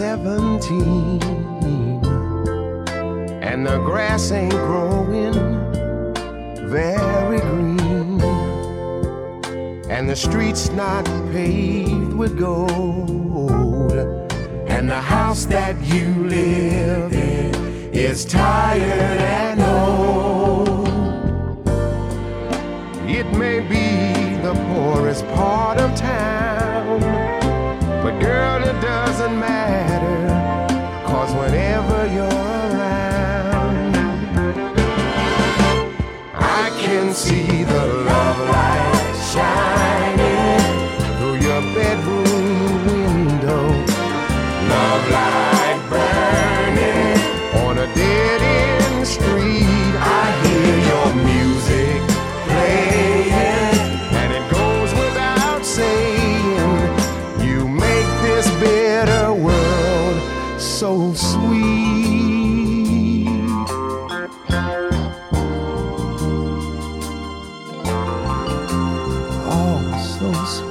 17 and the grass ain't growing very green. And the streets not paved with gold. And the house that you live in is tired and old. It may be the poorest part of town the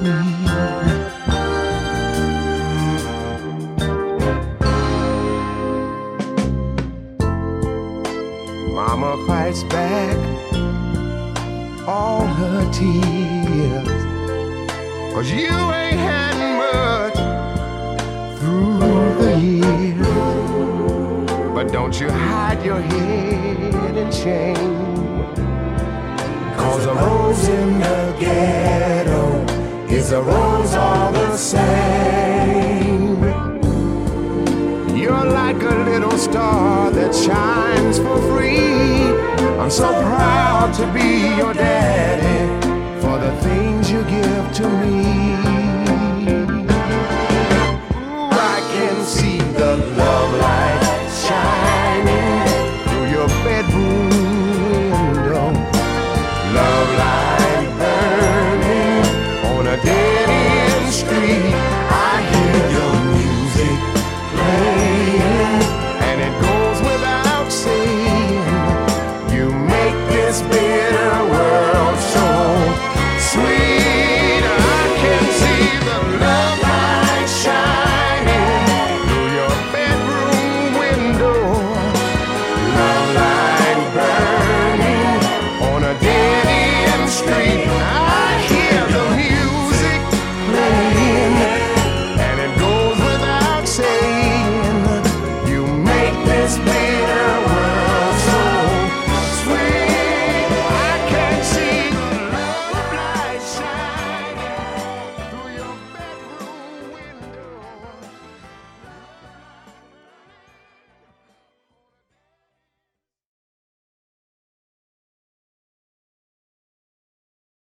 Mama fights back all her tears. Cause you ain't had much through the years. But don't you hide your head in shame. Cause a rose in the ghetto the rose are the same. You're like a little star that shines for free. I'm so proud to be your daddy for the things you give to me.